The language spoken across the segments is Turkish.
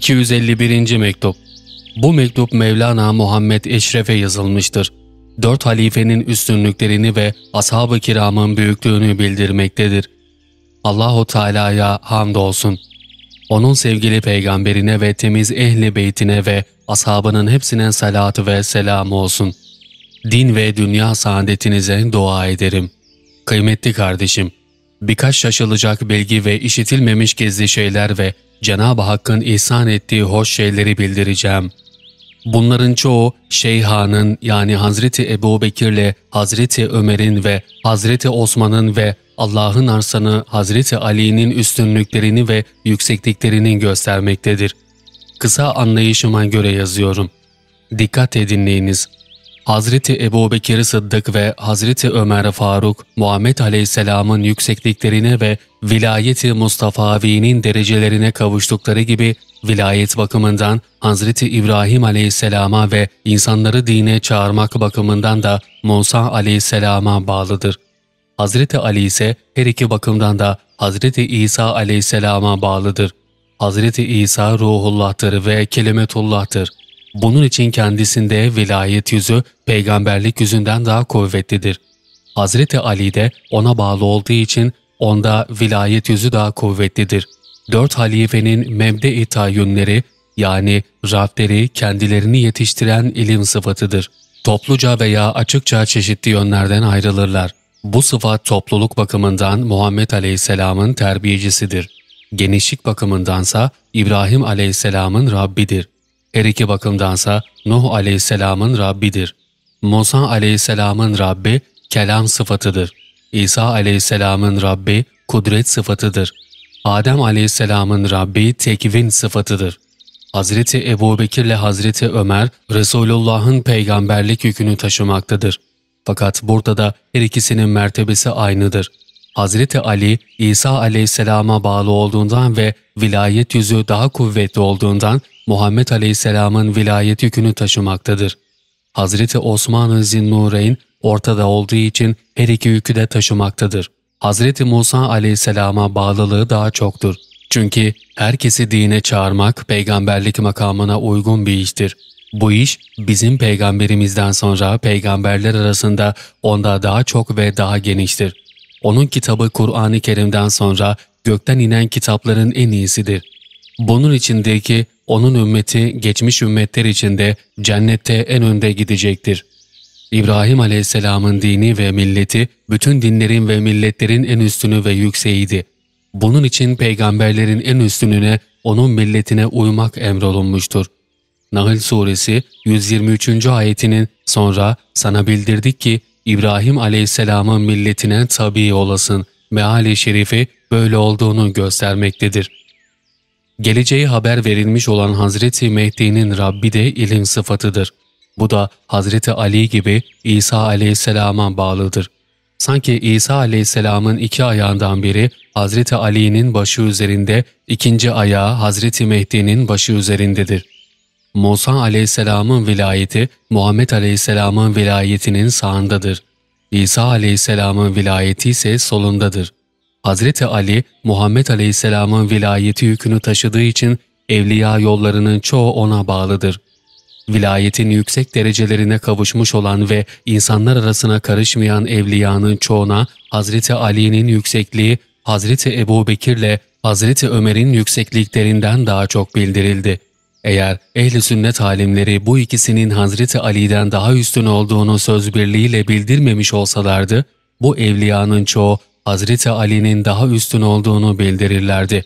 251. Mektup Bu mektup Mevlana Muhammed Eşref'e yazılmıştır. Dört halifenin üstünlüklerini ve ashab-ı kiramın büyüklüğünü bildirmektedir. Allahu Teala'ya hamdolsun. Onun sevgili peygamberine ve temiz ehli beytine ve ashabının hepsine salatı ve selam olsun. Din ve dünya saadetinize dua ederim. Kıymetli kardeşim, birkaç şaşılacak bilgi ve işitilmemiş gizli şeyler ve Cenab-ı Hakk'ın ihsan ettiği hoş şeyleri bildireceğim. Bunların çoğu Şeyha'nın yani Hazreti Ebu Bekir'le Hazreti Ömer'in ve Hazreti Osman'ın ve Allah'ın arsanı Hazreti Ali'nin üstünlüklerini ve yüksekliklerini göstermektedir. Kısa anlayışıma göre yazıyorum. Dikkat edinleyiniz. Hazreti Ebu Bekir Sıddık ve Hazreti Ömer Faruk, Muhammed Aleyhisselam'ın yüksekliklerine ve vilayeti Mustafa'vi'nin derecelerine kavuştukları gibi vilayet bakımından Hazreti İbrahim Aleyhisselam'a ve insanları dine çağırmak bakımından da Musa Aleyhisselam'a bağlıdır. Hazreti Ali ise her iki bakımdan da Hazreti İsa Aleyhisselam'a bağlıdır. Hazreti İsa ruhullah'tır ve kelimetullah'tır. Bunun için kendisinde vilayet yüzü peygamberlik yüzünden daha kuvvetlidir. Hazreti Ali de ona bağlı olduğu için onda vilayet yüzü daha kuvvetlidir. Dört halifenin mebde-i tayyünleri yani Rableri kendilerini yetiştiren ilim sıfatıdır. Topluca veya açıkça çeşitli yönlerden ayrılırlar. Bu sıfat topluluk bakımından Muhammed Aleyhisselam'ın terbiyecisidir. Genişlik bakımındansa İbrahim Aleyhisselam'ın Rabbidir. Her iki bakımdansa Nuh aleyhisselamın Rabbidir. Musa aleyhisselamın Rabbi kelam sıfatıdır. İsa aleyhisselamın Rabbi kudret sıfatıdır. Adem aleyhisselamın Rabbi tekvin sıfatıdır. Hazreti Ebu Bekir ile Hazreti Ömer, Resulullah'ın peygamberlik yükünü taşımaktadır. Fakat burada da her ikisinin mertebesi aynıdır. Hazreti Ali, İsa aleyhisselama bağlı olduğundan ve vilayet yüzü daha kuvvetli olduğundan Muhammed Aleyhisselam'ın vilayet yükünü taşımaktadır. Hazreti Osman-ı Zinnureyn ortada olduğu için her iki yükü de taşımaktadır. Hazreti Musa Aleyhisselam'a bağlılığı daha çoktur. Çünkü herkesi dine çağırmak peygamberlik makamına uygun bir iştir. Bu iş bizim peygamberimizden sonra peygamberler arasında onda daha çok ve daha geniştir. Onun kitabı Kur'an-ı Kerim'den sonra gökten inen kitapların en iyisidir. Bunun içindeki onun ümmeti geçmiş ümmetler içinde cennette en önde gidecektir. İbrahim Aleyhisselam'ın dini ve milleti bütün dinlerin ve milletlerin en üstünü ve yükseğiydi. Bunun için peygamberlerin en üstününe onun milletine uymak emrolunmuştur. Nahl Suresi 123. ayetinin sonra sana bildirdik ki İbrahim Aleyhisselam'ın milletine tabi olasın. Meali şerifi böyle olduğunu göstermektedir. Geleceği haber verilmiş olan Hazreti Mehdi'nin Rabbi de ilim sıfatıdır. Bu da Hazreti Ali gibi İsa aleyhisselama bağlıdır. Sanki İsa aleyhisselamın iki ayağından biri Hazreti Ali'nin başı üzerinde, ikinci ayağı Hazreti Mehdi'nin başı üzerindedir. Musa aleyhisselamın vilayeti Muhammed aleyhisselamın vilayetinin sağındadır. İsa aleyhisselamın vilayeti ise solundadır. Hazreti Ali, Muhammed Aleyhisselam'ın vilayeti yükünü taşıdığı için evliya yollarının çoğu ona bağlıdır. Vilayetin yüksek derecelerine kavuşmuş olan ve insanlar arasına karışmayan evliyanın çoğuna Hazreti Ali'nin yüksekliği Hazreti Ebu Bekir'le Hazreti Ömer'in yüksekliklerinden daha çok bildirildi. Eğer ehli sünnet alimleri bu ikisinin Hazreti Ali'den daha üstün olduğunu söz birliğiyle bildirmemiş olsalardı, bu evliyanın çoğu Hazreti Ali'nin daha üstün olduğunu bildirirlerdi.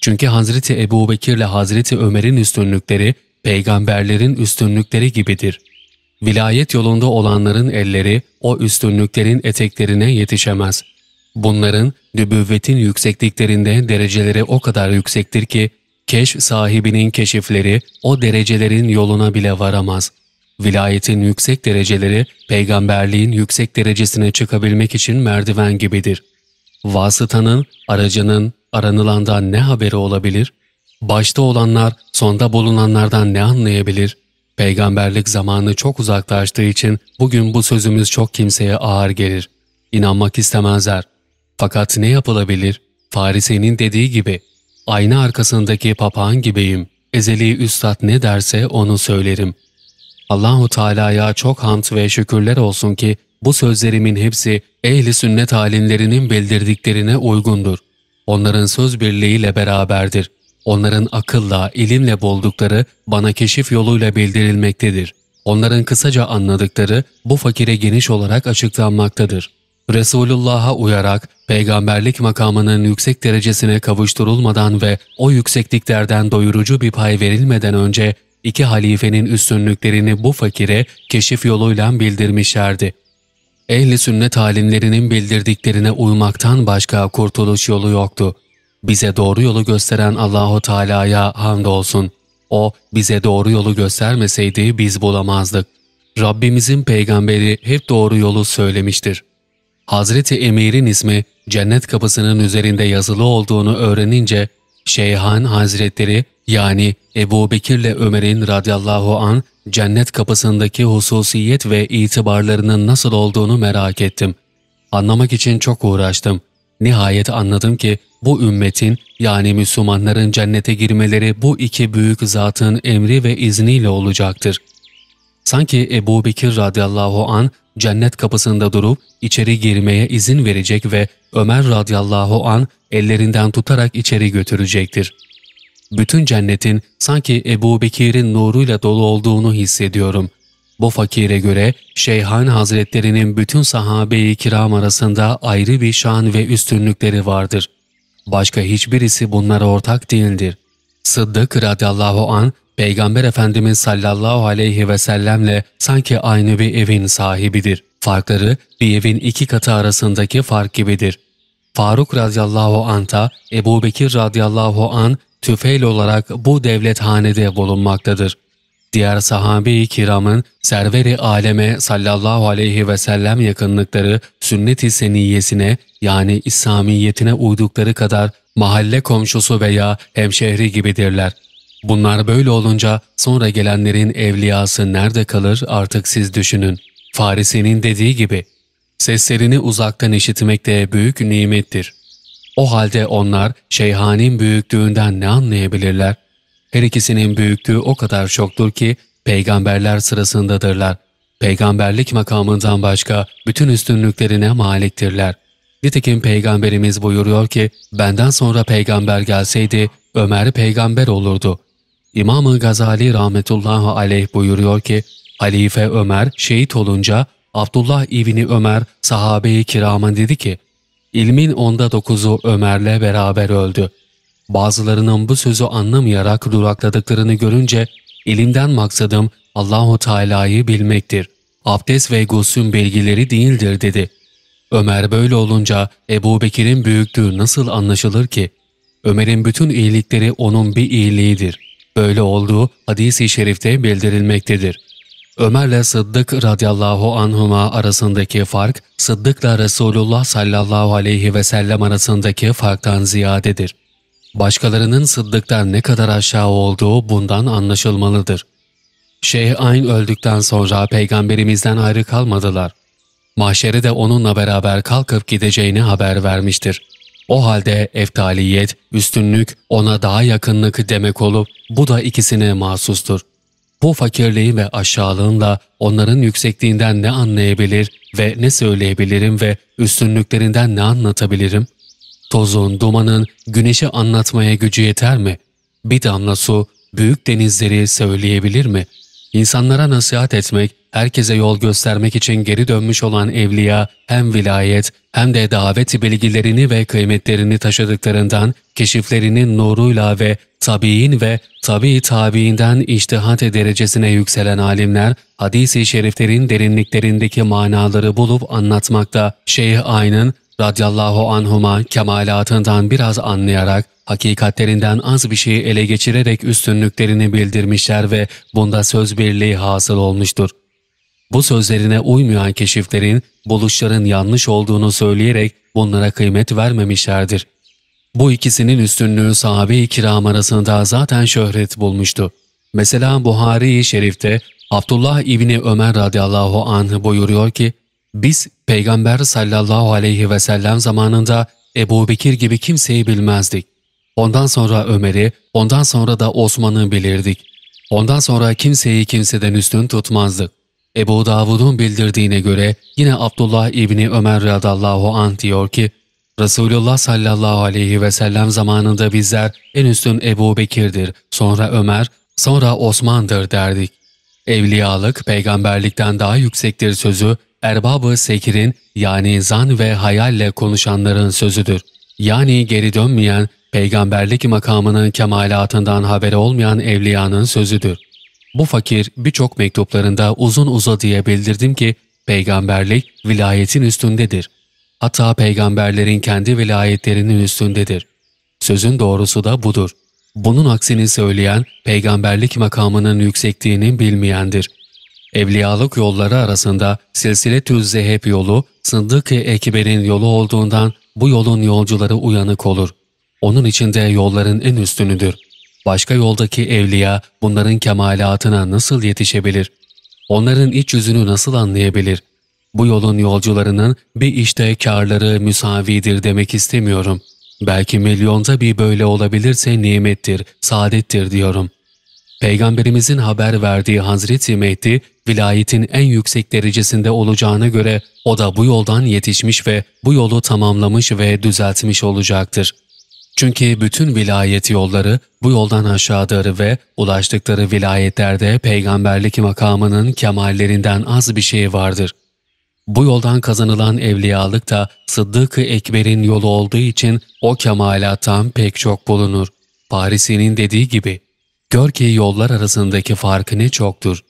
Çünkü Hazreti Ebu Bekir ile Hazreti Ömer'in üstünlükleri, peygamberlerin üstünlükleri gibidir. Vilayet yolunda olanların elleri o üstünlüklerin eteklerine yetişemez. Bunların nübüvvetin yüksekliklerinde dereceleri o kadar yüksektir ki, keşf sahibinin keşifleri o derecelerin yoluna bile varamaz.'' Vilayetin yüksek dereceleri, peygamberliğin yüksek derecesine çıkabilmek için merdiven gibidir. Vasıtanın, aracının, aranılandan ne haberi olabilir? Başta olanlar, sonda bulunanlardan ne anlayabilir? Peygamberlik zamanı çok uzaklaştığı için bugün bu sözümüz çok kimseye ağır gelir. İnanmak istemezler. Fakat ne yapılabilir? Farise'nin dediği gibi, ayna arkasındaki papağan gibiyim. ezeli üstad ne derse onu söylerim. Allahu Teala'ya çok hamd ve şükürler olsun ki bu sözlerimin hepsi ehli sünnet alimlerinin bildirdiklerine uygundur. Onların söz birliğiyle beraberdir. Onların akılla, ilimle buldukları bana keşif yoluyla bildirilmektedir. Onların kısaca anladıkları bu fakire geniş olarak açıklanmaktadır. Resulullah'a uyarak peygamberlik makamının yüksek derecesine kavuşturulmadan ve o yüksekliklerden doyurucu bir pay verilmeden önce iki halifenin üstünlüklerini bu fakire keşif yoluyla bildirmişlerdi. Ehli sünnet alimlerinin bildirdiklerine uymaktan başka kurtuluş yolu yoktu. Bize doğru yolu gösteren Allahu Teala'ya hamdolsun. O bize doğru yolu göstermeseydi biz bulamazdık. Rabbimizin peygamberi hep doğru yolu söylemiştir. Hazreti Emir'in ismi cennet kapısının üzerinde yazılı olduğunu öğrenince Şeyhan Hazretleri yani Ebu Bekir'le Ömer'in radıyallahu an cennet kapısındaki hususiyet ve itibarlarının nasıl olduğunu merak ettim. Anlamak için çok uğraştım. Nihayet anladım ki bu ümmetin yani Müslümanların cennete girmeleri bu iki büyük zatın emri ve izniyle olacaktır. Sanki Ebu Bekir radıyallahu an cennet kapısında durup içeri girmeye izin verecek ve Ömer radıyallahu an ellerinden tutarak içeri götürecektir. Bütün cennetin sanki Ebu Bekir'in nuruyla dolu olduğunu hissediyorum. Bu fakire göre Şeyhan Hazretlerinin bütün sahabe-i kiram arasında ayrı bir şan ve üstünlükleri vardır. Başka hiçbirisi bunlara ortak değildir. Sıddık radıyallahu an Peygamber Efendimiz sallallahu aleyhi ve sellemle sanki aynı bir evin sahibidir. Farkları bir evin iki katı arasındaki fark gibidir. Faruk radıyallahu an'ta Ebu Bekir radıyallahu an tüfeil olarak bu devlethanede bulunmaktadır. Diğer sahabe-i kiramın serveri aleme sallallahu aleyhi ve sellem yakınlıkları sünnet-i seniyyesine yani İslamiyetine uydukları kadar mahalle komşusu veya hemşehri gibidirler. Bunlar böyle olunca sonra gelenlerin evliyası nerede kalır artık siz düşünün. Farisi'nin dediği gibi, seslerini uzaktan işitmek de büyük nimettir. O halde onlar şeyhanin büyüklüğünden ne anlayabilirler? Her ikisinin büyüklüğü o kadar çoktur ki peygamberler sırasındadırlar. Peygamberlik makamından başka bütün üstünlüklerine maliktirler. Nitekim peygamberimiz buyuruyor ki benden sonra peygamber gelseydi Ömer peygamber olurdu. İmam-ı Gazali rahmetullahi aleyh buyuruyor ki, Halife Ömer şehit olunca Abdullah İbni Ömer sahabe-i kirama dedi ki, ilmin onda dokuzu Ömer'le beraber öldü. Bazılarının bu sözü anlamayarak durakladıklarını görünce, ilimden maksadım Allahu Teala'yı bilmektir. Abdest ve gusün bilgileri değildir dedi. Ömer böyle olunca Ebu Bekir'in büyüklüğü nasıl anlaşılır ki? Ömer'in bütün iyilikleri onun bir iyiliğidir. Böyle olduğu hadis-i şerifte bildirilmektedir. Ömer'le Sıddık radıyallahu anhuma arasındaki fark, Sıddık'la Resulullah sallallahu aleyhi ve sellem arasındaki farktan ziyadedir. Başkalarının Sıddık'tan ne kadar aşağı olduğu bundan anlaşılmalıdır. Şeyh Ayn öldükten sonra peygamberimizden ayrı kalmadılar. Mahşeri de onunla beraber kalkıp gideceğini haber vermiştir. O halde eftaliyet, üstünlük, ona daha yakınlık demek olup bu da ikisine mahsustur. Bu fakirliğin ve aşağılığınla onların yüksekliğinden ne anlayabilir ve ne söyleyebilirim ve üstünlüklerinden ne anlatabilirim? Tozun, dumanın, güneşi anlatmaya gücü yeter mi? Bir damla su, büyük denizleri söyleyebilir mi? İnsanlara nasihat etmek, herkese yol göstermek için geri dönmüş olan evliya hem vilayet hem de davet bilgilerini ve kıymetlerini taşıdıklarından keşiflerinin nuruyla ve tabiin ve tabi tabiinden iştihat derecesine yükselen alimler hadis-i şeriflerin derinliklerindeki manaları bulup anlatmakta Şeyh Ayn'ın radiyallahu anhuma kemalatından biraz anlayarak hakikatlerinden az bir şeyi ele geçirerek üstünlüklerini bildirmişler ve bunda söz birliği hasıl olmuştur. Bu sözlerine uymayan keşiflerin, buluşların yanlış olduğunu söyleyerek bunlara kıymet vermemişlerdir. Bu ikisinin üstünlüğü sahabe-i kiram arasında zaten şöhret bulmuştu. Mesela Buhari-i Şerif'te Abdullah İbni Ömer radıyallahu anh buyuruyor ki, biz Peygamber sallallahu aleyhi ve sellem zamanında Ebu Bekir gibi kimseyi bilmezdik. Ondan sonra Ömer'i, ondan sonra da Osman'ı bilirdik. Ondan sonra kimseyi kimseden üstün tutmazdık. Ebu Davud'un bildirdiğine göre yine Abdullah İbni Ömer radallahu anh diyor ki, Resulullah sallallahu aleyhi ve sellem zamanında bizler en üstün Ebu Bekir'dir, sonra Ömer, sonra Osman'dır derdik. Evliyalık peygamberlikten daha yüksektir sözü, erbabı sekirin yani zan ve hayalle konuşanların sözüdür. Yani geri dönmeyen, peygamberlik makamının kemalatından haberi olmayan evliyanın sözüdür. Bu fakir birçok mektuplarında uzun uzadıya bildirdim ki, peygamberlik vilayetin üstündedir. Hatta peygamberlerin kendi vilayetlerinin üstündedir. Sözün doğrusu da budur. Bunun aksini söyleyen, peygamberlik makamının yüksekliğini bilmeyendir. Evliyalık yolları arasında silsile-tü zehep yolu, Sıddık-ı Ekber'in yolu olduğundan bu yolun yolcuları uyanık olur. Onun içinde yolların en üstünüdür. Başka yoldaki evliya bunların kemalatına nasıl yetişebilir? Onların iç yüzünü nasıl anlayabilir? Bu yolun yolcularının bir işte karları müsavidir demek istemiyorum. Belki milyonda bir böyle olabilirse nimettir, saadettir diyorum. Peygamberimizin haber verdiği Hazreti Mehdi, vilayetin en yüksek derecesinde olacağına göre o da bu yoldan yetişmiş ve bu yolu tamamlamış ve düzeltmiş olacaktır. Çünkü bütün vilayet yolları bu yoldan aşağıdır ve ulaştıkları vilayetlerde peygamberlik makamının kemallerinden az bir şey vardır. Bu yoldan kazanılan evliyalık da Sıddık-ı Ekber'in yolu olduğu için o kemalattan pek çok bulunur. Parisi'nin dediği gibi, gör ki yollar arasındaki fark ne çoktur.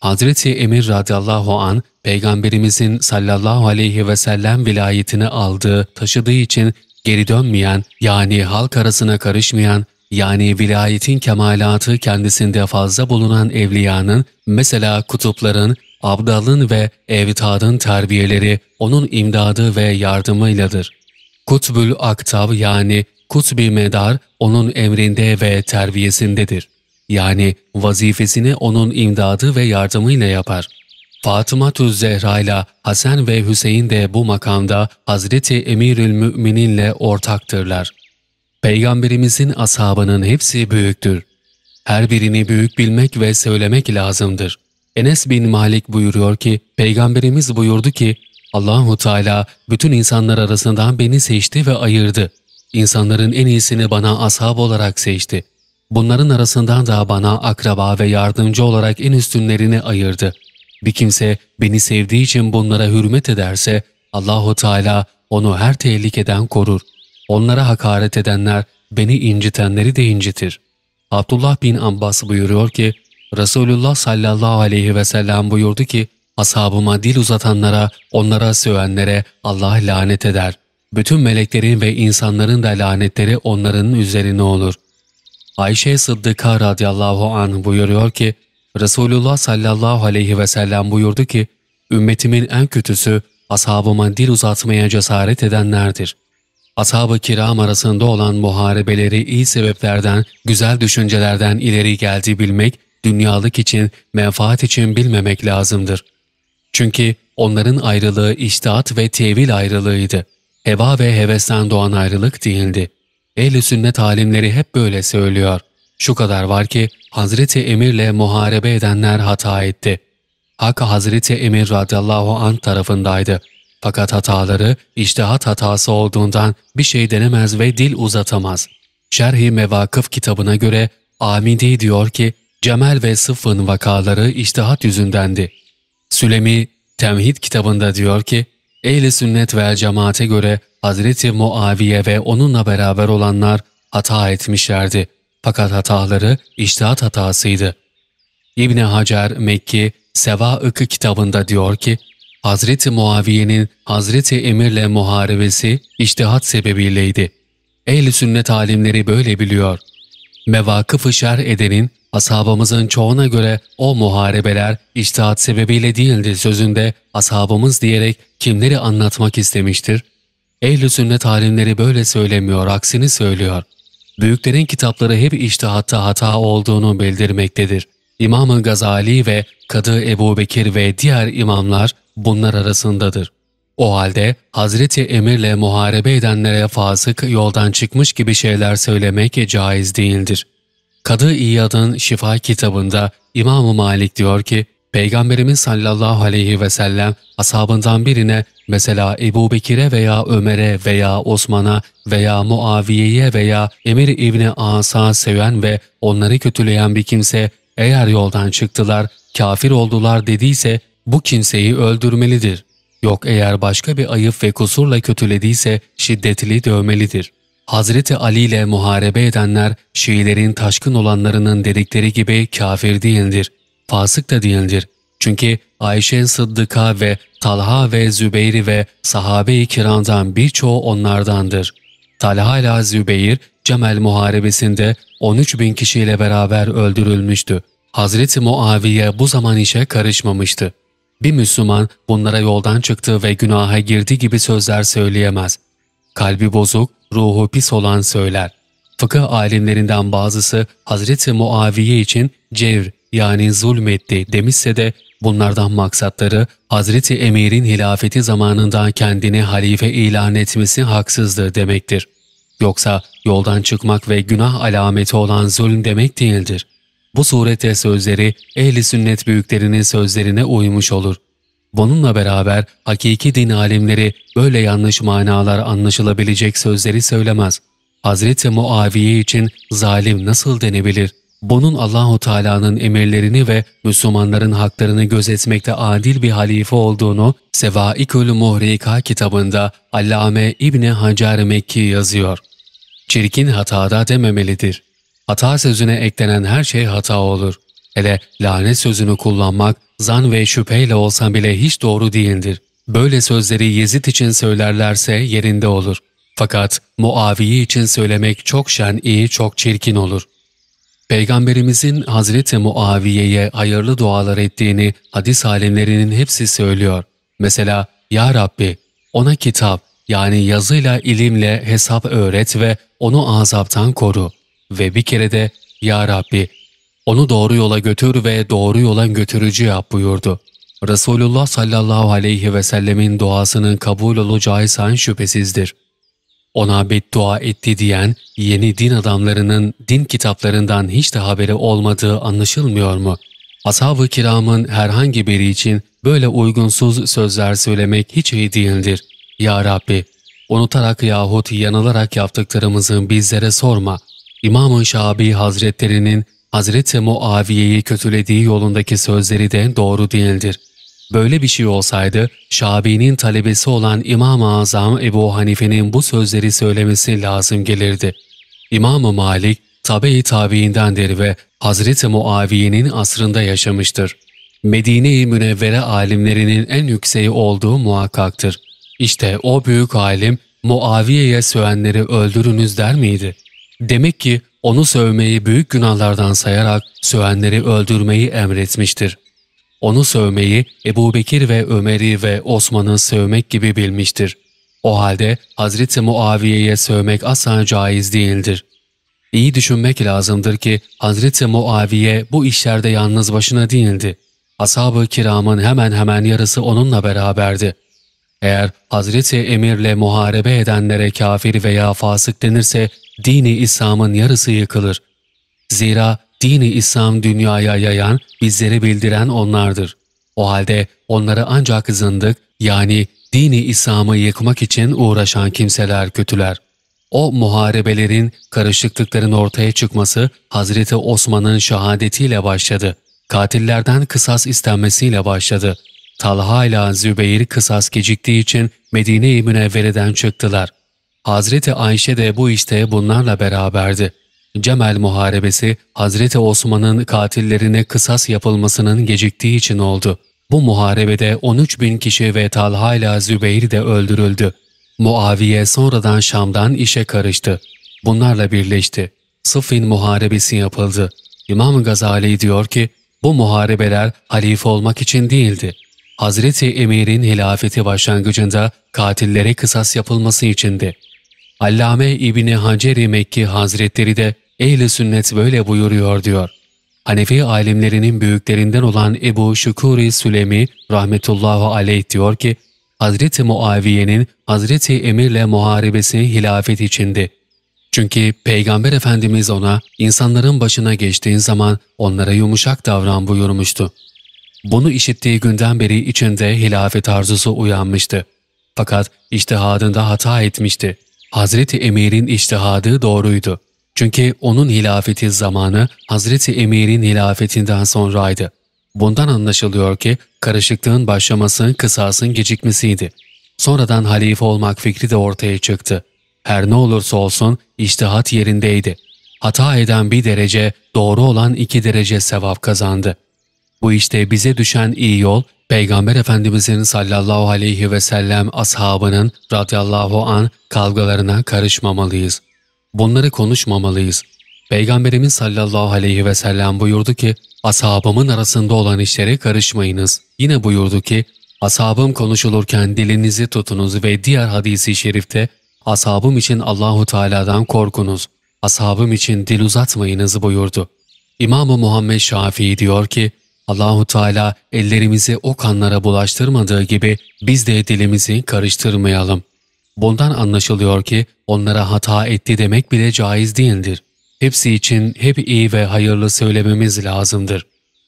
Hazreti Emir radıyallahu an Peygamberimizin sallallahu aleyhi ve sellem vilayetini aldığı, taşıdığı için geri dönmeyen yani halk arasına karışmayan yani vilayetin kemalatı kendisinde fazla bulunan evliyanın mesela kutupların abdalın ve evtadın terbiyeleri onun imdadı ve yardımıyladır. Kutbül aktab yani kutbi medar onun emrinde ve terbiyesindedir. Yani vazifesini onun imdadı ve yardımıyla yapar. Fatıma Zehra ile Hasan ve Hüseyin de bu makamda Hazreti Emirül Mümininle ortaktırlar. Peygamberimizin ashabının hepsi büyüktür. Her birini büyük bilmek ve söylemek lazımdır. Enes bin Malik buyuruyor ki, Peygamberimiz buyurdu ki, Allahu Teala bütün insanlar arasından beni seçti ve ayırdı. İnsanların en iyisini bana ashab olarak seçti. Bunların arasından da bana akraba ve yardımcı olarak en üstünlerini ayırdı. Bir kimse beni sevdiği için bunlara hürmet ederse Allahu Teala onu her tehlikeden korur. Onlara hakaret edenler beni incitenleri de incitir. Abdullah bin Abbas buyuruyor ki Resulullah sallallahu aleyhi ve sellem buyurdu ki, Ashabıma dil uzatanlara, onlara sövenlere Allah lanet eder. Bütün meleklerin ve insanların da lanetleri onların üzerine olur. Ayşe Sıddıka radıyallahu anh buyuruyor ki, Resulullah sallallahu aleyhi ve sellem buyurdu ki, Ümmetimin en kötüsü ashabıma dil uzatmaya cesaret edenlerdir. Ashab-ı kiram arasında olan muharebeleri iyi sebeplerden, güzel düşüncelerden ileri geldi bilmek dünyalık için, menfaat için bilmemek lazımdır. Çünkü onların ayrılığı iştahat ve tevil ayrılığıydı. Heva ve hevesten doğan ayrılık değildi. Ehl-i sünnet alimleri hep böyle söylüyor. Şu kadar var ki Hazreti Emir'le muharebe edenler hata etti. Hak Hazreti Emir radıyallahu anh tarafındaydı. Fakat hataları iştihat hatası olduğundan bir şey denemez ve dil uzatamaz. Şerhi Mevakıf kitabına göre Amidi diyor ki, Cemel ve Sıffın vakaları iştihat yüzündendi. Sülemi Temhid kitabında diyor ki, Ehl-i sünnet ve cemaate göre Hazreti Muaviye ve onunla beraber olanlar hata etmişlerdi. Fakat hataları iştihat hatasıydı. İbni Hacer Mekki Seva-ıkı kitabında diyor ki, Hazreti Muaviye'nin Hazreti Emir'le muharebesi iştihat sebebiyleydi. Ehl-i sünnet alimleri böyle biliyor. Mevakıf-ı şer edenin Ashabımızın çoğuna göre o muharebeler iştihat sebebiyle değildi sözünde ashabımız diyerek kimleri anlatmak istemiştir? Ehl-i sünnet alimleri böyle söylemiyor, aksini söylüyor. Büyüklerin kitapları hep iştihatta hata olduğunu bildirmektedir. İmam-ı Gazali ve Kadı Ebu Bekir ve diğer imamlar bunlar arasındadır. O halde Hazreti Emir'le muharebe edenlere fasık yoldan çıkmış gibi şeyler söylemek caiz değildir. Kadı İyad'ın Şifa kitabında İmam-ı Malik diyor ki, Peygamberimiz sallallahu aleyhi ve sellem ashabından birine mesela Ebu Bekir'e veya Ömer'e veya Osman'a veya Muaviye'ye veya Emir İbni As'a seven ve onları kötüleyen bir kimse eğer yoldan çıktılar, kafir oldular dediyse bu kimseyi öldürmelidir. Yok eğer başka bir ayıp ve kusurla kötülediyse şiddetli dövmelidir. Hazreti Ali ile muharebe edenler Şiilerin taşkın olanlarının dedikleri gibi kafir değildir fasık da değildir. Çünkü Ayşe Sıddıka ve Talha ve Zübeyir ve sahabe-i kiramdan birçoğu onlardandır. Talha ile Zübeyir, Cemel Muharebesi'nde 13 bin kişiyle beraber öldürülmüştü. Hazreti Muaviye bu zaman işe karışmamıştı. Bir Müslüman bunlara yoldan çıktı ve günaha girdi gibi sözler söyleyemez. Kalbi bozuk, ruhu pis olan söyler. Fıkıh alimlerinden bazısı Hazreti Muaviye için cevr yani zulmetti demişse de bunlardan maksatları Hazreti Emir'in hilafeti zamanında kendini halife ilan etmesi haksızdı demektir. Yoksa yoldan çıkmak ve günah alameti olan zulm demek değildir. Bu surette sözleri ehli sünnet büyüklerinin sözlerine uymuş olur. Bununla beraber hakiki din alimleri böyle yanlış manalar anlaşılabilecek sözleri söylemez. Hazreti Muaviye için zalim nasıl denebilir? Bunun Allahu Teala'nın emirlerini ve Müslümanların haklarını gözetmekte adil bir halife olduğunu Sevaikül Muhrika kitabında Allame İbni Hacer Mekki yazıyor. Çirkin hatada dememelidir. Hata sözüne eklenen her şey hata olur. Hele lanet sözünü kullanmak zan ve şüpheyle olsa bile hiç doğru değildir. Böyle sözleri Yezid için söylerlerse yerinde olur. Fakat Muaviye için söylemek çok şen iyi çok çirkin olur. Peygamberimizin Hazreti Muaviye'ye hayırlı dualar ettiğini hadis alimlerinin hepsi söylüyor. Mesela Ya Rabbi ona kitap yani yazıyla ilimle hesap öğret ve onu azaptan koru. Ve bir kere de Ya Rabbi onu doğru yola götür ve doğru yola götürücü yap buyurdu. Resulullah sallallahu aleyhi ve sellemin duasının kabul olacağı san şüphesizdir ona beddua etti diyen yeni din adamlarının din kitaplarından hiç de haberi olmadığı anlaşılmıyor mu? Ashab-ı kiramın herhangi biri için böyle uygunsuz sözler söylemek hiç iyi değildir. Ya Rabbi, unutarak yahut yanılarak yaptıklarımızı bizlere sorma. İmam-ı Şabi Hazretlerinin Hazreti Muaviye'yi kötülediği yolundaki sözleri de doğru değildir.'' Böyle bir şey olsaydı Şabi'nin talebesi olan İmam-ı Azam Ebu Hanife'nin bu sözleri söylemesi lazım gelirdi. İmam-ı Malik tabe-i tabiindendir ve Hazreti Muaviye'nin asrında yaşamıştır. Medine-i Münevvere alimlerinin en yükseği olduğu muhakkaktır. İşte o büyük alim Muaviye'ye sövenleri öldürünüz der miydi? Demek ki onu sövmeyi büyük günahlardan sayarak sövenleri öldürmeyi emretmiştir. Onu sövmeyi Ebu Bekir ve Ömer'i ve Osman'ı sövmek gibi bilmiştir. O halde Hazreti Muaviye'ye sövmek asla caiz değildir. İyi düşünmek lazımdır ki Hazreti Muaviye bu işlerde yalnız başına değildi. Ashab-ı kiramın hemen hemen yarısı onunla beraberdi. Eğer Hazreti Emir'le muharebe edenlere kafir veya fasık denirse dini İslam'ın yarısı yıkılır. Zira dini İslam dünyaya yayan, bizlere bildiren onlardır. O halde onları ancak zındık yani dini İslam'ı yıkmak için uğraşan kimseler kötüler. O muharebelerin, karışıklıkların ortaya çıkması Hazreti Osman'ın şehadetiyle başladı. Katillerden kısas istenmesiyle başladı. Talha ile Zübeyir kısas geciktiği için Medine-i Münevvere'den çıktılar. Hazreti Ayşe de bu işte bunlarla beraberdi. Cemel Muharebesi Hazreti Osman'ın katillerine kısas yapılmasının geciktiği için oldu. Bu muharebede 13 bin kişi ve Talha ile Zübeyir de öldürüldü. Muaviye sonradan Şam'dan işe karıştı. Bunlarla birleşti. Sıffin Muharebesi yapıldı. İmam Gazali diyor ki, bu muharebeler halife olmak için değildi. Hazreti Emir'in hilafeti başlangıcında katillere kısas yapılması içindi. Allame İbni Hacer-i Mekki Hazretleri de Ehl-i sünnet böyle buyuruyor diyor. Hanefi alimlerinin büyüklerinden olan Ebu Şükuri Sülemi rahmetullahu aleyh diyor ki, Hazreti Muaviye'nin Hazreti Emir'le muharebesi hilafet içindi. Çünkü Peygamber Efendimiz ona insanların başına geçtiğin zaman onlara yumuşak davran buyurmuştu. Bunu işittiği günden beri içinde hilafet arzusu uyanmıştı. Fakat iştihadında hata etmişti. Hazreti Emir'in iştihadı doğruydu. Çünkü onun hilafeti zamanı Hazreti Emir'in hilafetinden sonraydı. Bundan anlaşılıyor ki karışıklığın başlaması kısasın gecikmesiydi. Sonradan halife olmak fikri de ortaya çıktı. Her ne olursa olsun iştihat yerindeydi. Hata eden bir derece, doğru olan iki derece sevap kazandı. Bu işte bize düşen iyi yol, Peygamber Efendimizin sallallahu aleyhi ve sellem ashabının radıyallahu an kavgalarına karışmamalıyız. Bunları konuşmamalıyız. Peygamberimiz sallallahu aleyhi ve sellem buyurdu ki, ashabımın arasında olan işlere karışmayınız. Yine buyurdu ki, ashabım konuşulurken dilinizi tutunuz ve diğer hadisi şerifte, ashabım için Allahu Teala'dan korkunuz, ashabım için dil uzatmayınız buyurdu. İmam-ı Muhammed Şafii diyor ki, Allahu Teala ellerimizi o kanlara bulaştırmadığı gibi biz de dilimizi karıştırmayalım. Bundan anlaşılıyor ki onlara hata etti demek bile caiz değildir. Hepsi için hep iyi ve hayırlı söylememiz lazımdır.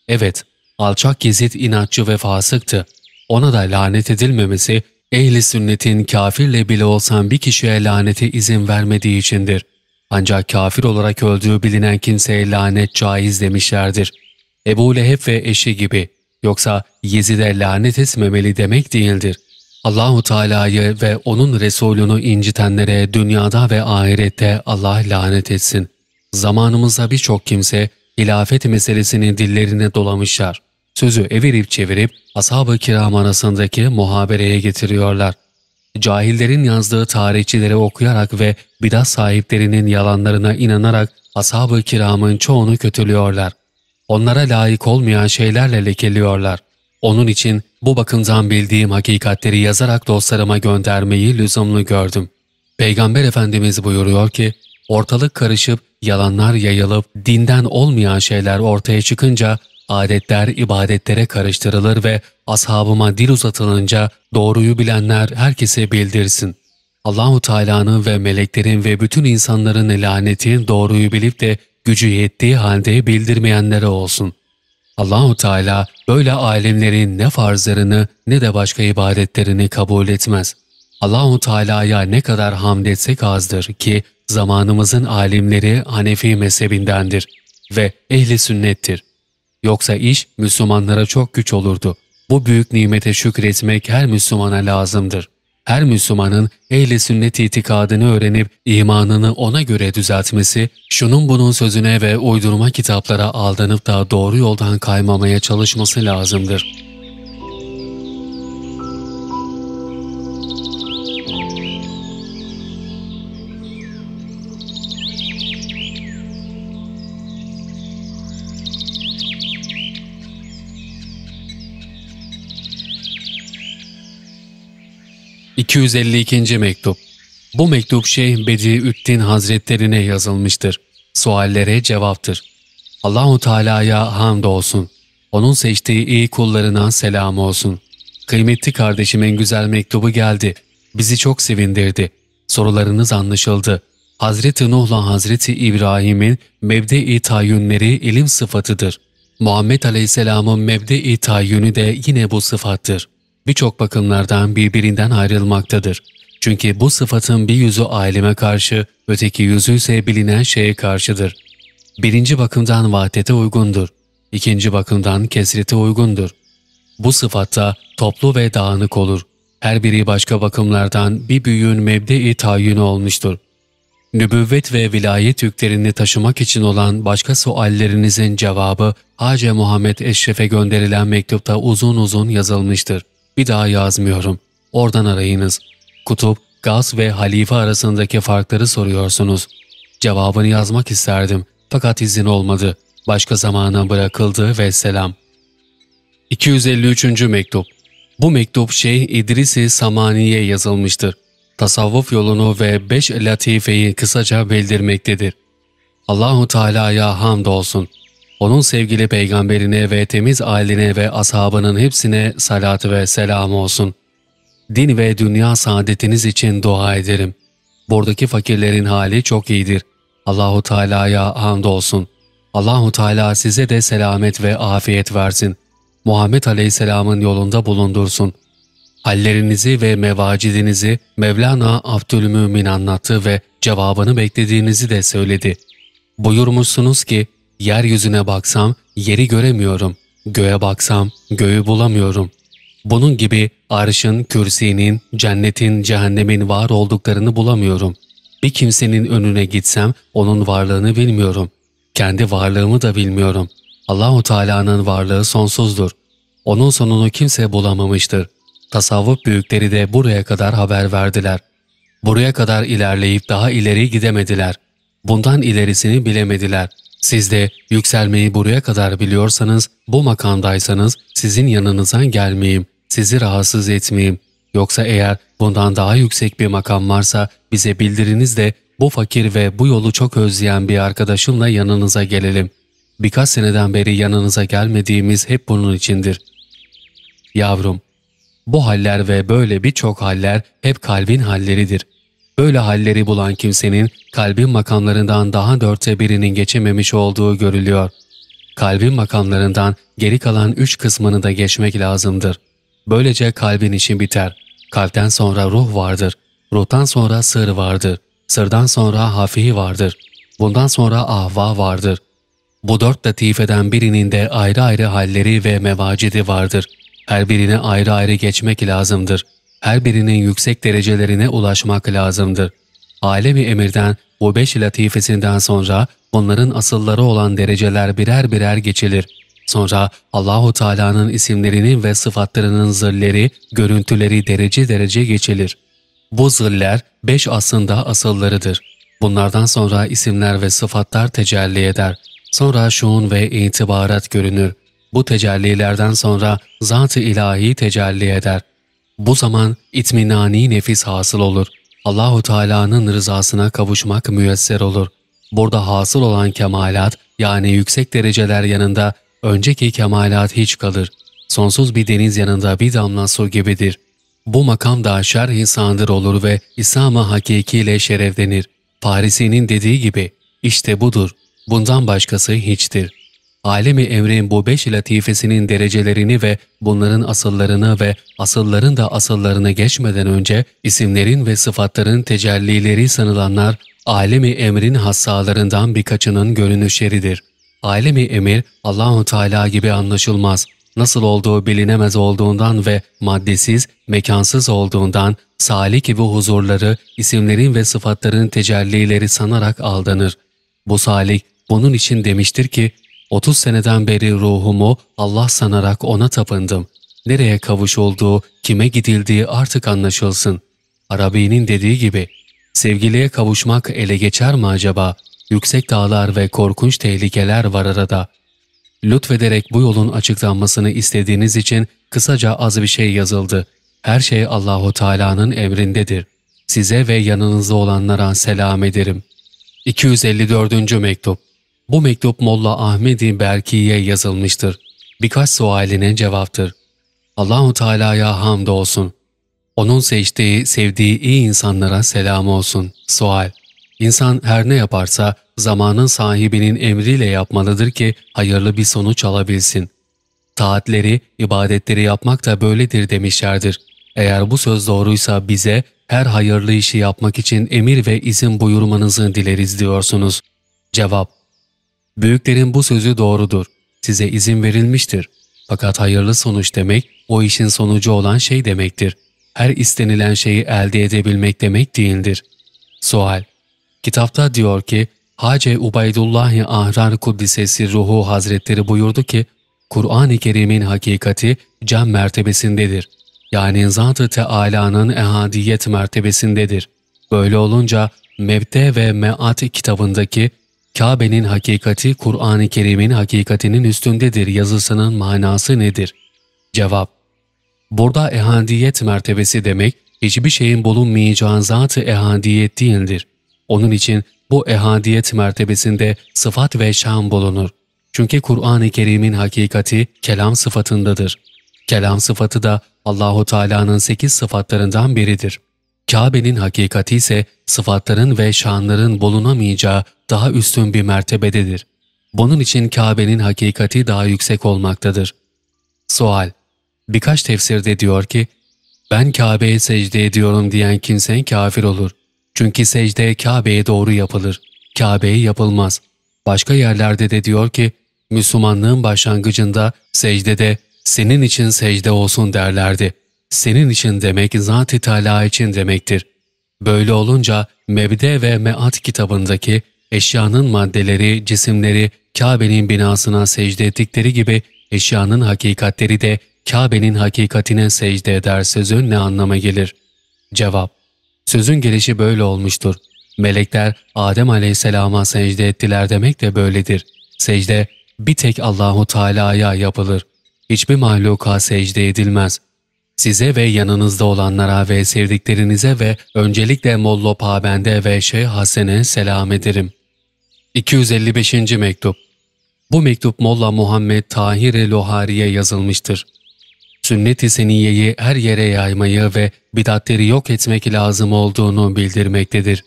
Evet, alçak gezit inatçı ve fasıktı. Ona da lanet edilmemesi, ehli sünnetin kafirle bile olsan bir kişiye lanete izin vermediği içindir. Ancak kafir olarak öldüğü bilinen kimseye lanet caiz demişlerdir. Ebu Leheb ve eşi gibi, yoksa Yezid'e lanet etmemeli demek değildir. Allahu Teala'yı ve onun Resulünü incitenlere dünyada ve ahirette Allah lanet etsin. Zamanımızda birçok kimse hilafet meselesini dillerine dolamışlar. Sözü evirip çevirip ashab-ı kiram arasındaki muhabereye getiriyorlar. Cahillerin yazdığı tarihçileri okuyarak ve bidat sahiplerinin yalanlarına inanarak ashab-ı kiramın çoğunu kötülüyorlar. Onlara layık olmayan şeylerle lekeliyorlar. Onun için bu bakımdan bildiğim hakikatleri yazarak dostlarıma göndermeyi lüzumlu gördüm. Peygamber Efendimiz buyuruyor ki, ortalık karışıp yalanlar yayılıp dinden olmayan şeyler ortaya çıkınca adetler ibadetlere karıştırılır ve ashabıma dil uzatılınca doğruyu bilenler herkese bildirsin. Allahu Teala'nın ve meleklerin ve bütün insanların laneti doğruyu bilip de gücü yettiği halde bildirmeyenlere olsun. Allahu Teala böyle alimlerin ne farzlarını ne de başka ibadetlerini kabul etmez. Allahu Teala'ya ne kadar hamd etsek azdır ki zamanımızın alimleri Hanefi mezhebindendir ve ehli sünnettir. Yoksa iş Müslümanlara çok güç olurdu. Bu büyük nimete şükretmek her Müslümana lazımdır. Her Müslümanın ehli sünnet itikadını öğrenip imanını ona göre düzeltmesi, şunun bunun sözüne ve uydurma kitaplara aldanıp da doğru yoldan kaymamaya çalışması lazımdır.'' 252. Mektup Bu mektup Şeyh Bediüddin Hazretlerine yazılmıştır. Suallere cevaptır. Allahu Teala'ya hamd olsun. Onun seçtiği iyi kullarına selam olsun. Kıymetli kardeşimin güzel mektubu geldi. Bizi çok sevindirdi. Sorularınız anlaşıldı. Hazreti Nuh'la Hazreti İbrahim'in mebde-i tayyünleri ilim sıfatıdır. Muhammed Aleyhisselam'ın mebde-i tayyünü de yine bu sıfattır birçok bakımlardan birbirinden ayrılmaktadır. Çünkü bu sıfatın bir yüzü alime karşı, öteki yüzü ise bilinen şeye karşıdır. Birinci bakımdan vahdete uygundur. ikinci bakımdan kesrete uygundur. Bu sıfatta toplu ve dağınık olur. Her biri başka bakımlardan bir büyüğün mebde-i tayyünü olmuştur. Nübüvvet ve vilayet yüklerini taşımak için olan başka suallerinizin cevabı Hace Muhammed Eşref'e gönderilen mektupta uzun uzun yazılmıştır. Bir daha yazmıyorum. Oradan arayınız. Kutup, Gaz ve Halife arasındaki farkları soruyorsunuz. Cevabını yazmak isterdim fakat izin olmadı. Başka zamana bırakıldı ve selam. 253. Mektup Bu mektup Şeyh İdris-i Samani'ye yazılmıştır. Tasavvuf yolunu ve beş latifeyi kısaca bildirmektedir. Allahu Teala'ya hamdolsun. Onun sevgili peygamberine ve temiz ailine ve ashabının hepsine salat ve selam olsun. din ve dünya saadetiniz için dua ederim. Buradaki fakirlerin hali çok iyidir. Allahu Teala'ya hamdolsun. Allahu Teala size de selamet ve afiyet versin. Muhammed Aleyhisselam'ın yolunda bulundursun. Hallerinizi ve mevacidinizi Mevlana Abdülmümin anlattı ve cevabını beklediğinizi de söyledi. Buyurmuşsunuz ki, yeryüzüne baksam yeri göremiyorum, göğe baksam göğü bulamıyorum. Bunun gibi arşın, kürsinin, cennetin, cehennemin var olduklarını bulamıyorum. Bir kimsenin önüne gitsem onun varlığını bilmiyorum. Kendi varlığımı da bilmiyorum. Allahu Teala'nın varlığı sonsuzdur. Onun sonunu kimse bulamamıştır. Tasavvuf büyükleri de buraya kadar haber verdiler. Buraya kadar ilerleyip daha ileri gidemediler. Bundan ilerisini bilemediler. Siz de yükselmeyi buraya kadar biliyorsanız, bu makamdaysanız sizin yanınıza gelmeyeyim, sizi rahatsız etmeyeyim. Yoksa eğer bundan daha yüksek bir makam varsa bize bildiriniz de bu fakir ve bu yolu çok özleyen bir arkadaşımla yanınıza gelelim. Birkaç seneden beri yanınıza gelmediğimiz hep bunun içindir. Yavrum, bu haller ve böyle birçok haller hep kalbin halleridir. Böyle halleri bulan kimsenin kalbin makamlarından daha dörtte birinin geçememiş olduğu görülüyor. Kalbin makamlarından geri kalan üç kısmını da geçmek lazımdır. Böylece kalbin işi biter. Kalpten sonra ruh vardır. Ruhtan sonra sır vardır. Sırdan sonra hafi vardır. Bundan sonra ahva vardır. Bu dört latifeden birinin de ayrı ayrı halleri ve mevacidi vardır. Her birine ayrı ayrı geçmek lazımdır. Her birinin yüksek derecelerine ulaşmak lazımdır. Alemi emirden bu beş latifesinden sonra bunların asılları olan dereceler birer birer geçilir. Sonra Allahu Teala'nın isimlerinin ve sıfatlarının zilleri, görüntüleri derece derece geçilir. Bu ziller beş aslında asıllarıdır. Bunlardan sonra isimler ve sıfatlar tecelli eder. Sonra şuun ve itibarat görünür. Bu tecellilerden sonra zat-ı ilahi tecelli eder. Bu zaman itminani nefis hasıl olur. Allahu Teala'nın rızasına kavuşmak müyesser olur. Burada hasıl olan kemalat yani yüksek dereceler yanında önceki kemalat hiç kalır. Sonsuz bir deniz yanında bir damla su gibidir. Bu makam da şerh-i sandır olur ve İslam-ı hakikiyle şereflenir. Farisi'nin dediği gibi, işte budur, bundan başkası hiçtir. Alemi emrin bu beş latifesinin derecelerini ve bunların asıllarını ve asılların da asıllarını geçmeden önce isimlerin ve sıfatların tecellileri sanılanlar alemi emrin hassalarından birkaçının görünüşleridir. Alemi emir Allahu Teala gibi anlaşılmaz nasıl olduğu bilinemez olduğundan ve maddesiz, mekansız olduğundan salik gibi huzurları, isimlerin ve sıfatların tecellileri sanarak aldanır. Bu salik bunun için demiştir ki, 30 seneden beri ruhumu Allah sanarak ona tapındım. Nereye kavuşulduğu, kime gidildiği artık anlaşılsın. Arabi'nin dediği gibi, sevgiliye kavuşmak ele geçer mi acaba? Yüksek dağlar ve korkunç tehlikeler var arada.'' Lütfederek bu yolun açıklanmasını istediğiniz için kısaca az bir şey yazıldı. Her şey Allahu Teala'nın emrindedir. Size ve yanınızda olanlara selam ederim. 254. Mektup Bu mektup Molla Ahmedi Berki'ye yazılmıştır. Birkaç sualine cevaptır. Allahu Teala'ya hamd olsun. Onun seçtiği, sevdiği iyi insanlara selam olsun. Sual İnsan her ne yaparsa zamanın sahibinin emriyle yapmalıdır ki hayırlı bir sonuç alabilsin. Taatleri, ibadetleri yapmak da böyledir demişlerdir. Eğer bu söz doğruysa bize her hayırlı işi yapmak için emir ve izin buyurmanızı dileriz diyorsunuz. Cevap Büyüklerin bu sözü doğrudur. Size izin verilmiştir. Fakat hayırlı sonuç demek, o işin sonucu olan şey demektir. Her istenilen şeyi elde edebilmek demek değildir. Sual Kitapta diyor ki, Hace Ubaydullahi Ahrar Kuddisesi Ruhu Hazretleri buyurdu ki, Kur'an-ı Kerim'in hakikati can mertebesindedir. Yani Zat-ı Teala'nın ehadiyet mertebesindedir. Böyle olunca Mebde ve Me'at kitabındaki Kabe'nin hakikati Kur'an-ı Kerim'in hakikatinin üstündedir yazısının manası nedir? Cevap Burada ehadiyet mertebesi demek hiçbir şeyin bulunmayacağı zat-ı ehadiyet değildir. Onun için bu ehadiyet mertebesinde sıfat ve şan bulunur. Çünkü Kur'an-ı Kerim'in hakikati kelam sıfatındadır. Kelam sıfatı da Allahu Teala'nın sekiz sıfatlarından biridir. Kabe'nin hakikati ise sıfatların ve şanların bulunamayacağı daha üstün bir mertebededir. Bunun için Kabe'nin hakikati daha yüksek olmaktadır. Sual Birkaç tefsirde diyor ki, ben Kabe'ye secde ediyorum diyen kimsen kafir olur. Çünkü secde Kabe'ye doğru yapılır. Kabe'ye yapılmaz. Başka yerlerde de diyor ki, Müslümanlığın başlangıcında secdede senin için secde olsun derlerdi. Senin için demek Zat-ı Teala için demektir. Böyle olunca Mebde ve Meat kitabındaki eşyanın maddeleri, cisimleri Kabe'nin binasına secde ettikleri gibi eşyanın hakikatleri de Kabe'nin hakikatine secde eder sözün ne anlama gelir? Cevap Sözün gelişi böyle olmuştur. Melekler Adem aleyhisselama secde ettiler demek de böyledir. Secde bir tek Allahu Teala'ya yapılır. Hiçbir mahluka secde edilmez. Size ve yanınızda olanlara ve sevdiklerinize ve öncelikle Mollo Pabende ve Şeyh Hasen'e selam ederim. 255. Mektup Bu mektup Molla Muhammed Tahir Lohari'ye yazılmıştır. Sünnet-i Seniye'yi her yere yaymayı ve bidatleri yok etmek lazım olduğunu bildirmektedir.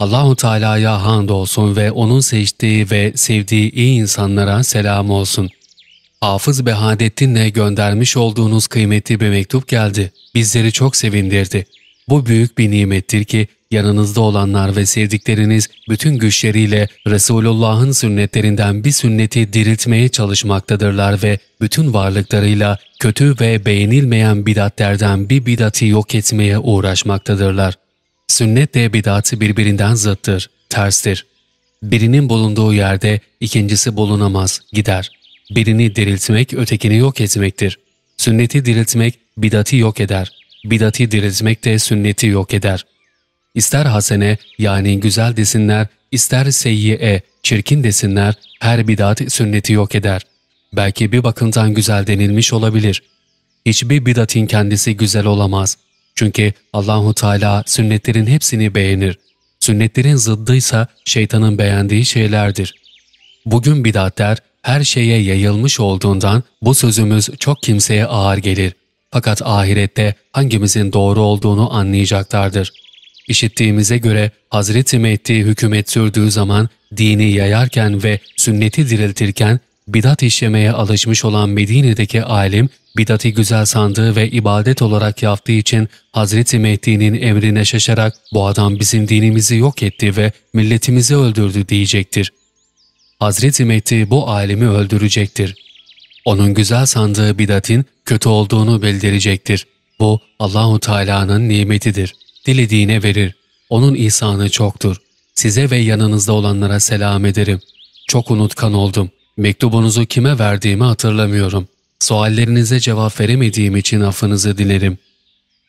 Allahu Teala'ya hamd olsun ve onun seçtiği ve sevdiği iyi insanlara selam olsun. Hafız Behadettin'le göndermiş olduğunuz kıymetli bir mektup geldi. Bizleri çok sevindirdi. Bu büyük bir nimettir ki yanınızda olanlar ve sevdikleriniz bütün güçleriyle Resulullah'ın sünnetlerinden bir sünneti diriltmeye çalışmaktadırlar ve bütün varlıklarıyla kötü ve beğenilmeyen bidatlerden bir bidati yok etmeye uğraşmaktadırlar. Sünnetle bidat birbirinden zıttır, terstir. Birinin bulunduğu yerde ikincisi bulunamaz, gider. Birini diriltmek ötekini yok etmektir. Sünneti diriltmek bidati yok eder. Bidati diriltmek de sünneti yok eder. İster hasene yani güzel desinler, ister seyyiye, çirkin desinler, her bidat sünneti yok eder. Belki bir bakımdan güzel denilmiş olabilir. Hiçbir bidatin kendisi güzel olamaz. Çünkü Allahu Teala sünnetlerin hepsini beğenir. Sünnetlerin zıddıysa şeytanın beğendiği şeylerdir. Bugün bidatler her şeye yayılmış olduğundan bu sözümüz çok kimseye ağır gelir. Fakat ahirette hangimizin doğru olduğunu anlayacaklardır. İşittiğimize göre Hazreti Mehdi hükümet sürdüğü zaman dini yayarken ve sünneti diriltirken bidat işlemeye alışmış olan Medine'deki alim bidatı güzel sandığı ve ibadet olarak yaptığı için Hazreti Mehdi'nin emrine şaşarak bu adam bizim dinimizi yok etti ve milletimizi öldürdü diyecektir. Hazreti Mehdi bu alimi öldürecektir. Onun güzel sandığı bidatin kötü olduğunu bildirecektir. Bu Allahu Teala'nın nimetidir. Dilediğine verir. Onun ihsanı çoktur. Size ve yanınızda olanlara selam ederim. Çok unutkan oldum. Mektubunuzu kime verdiğimi hatırlamıyorum. Suallerinize cevap veremediğim için affınızı dilerim.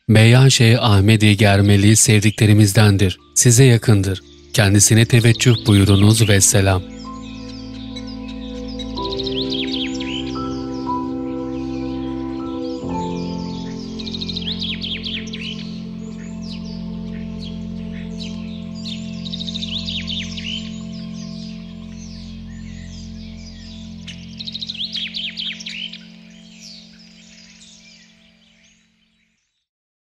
Beyan Şeyh Ahmedi Germeli sevdiklerimizdendir. Size yakındır. Kendisine teveccüh buyurunuz ve selam.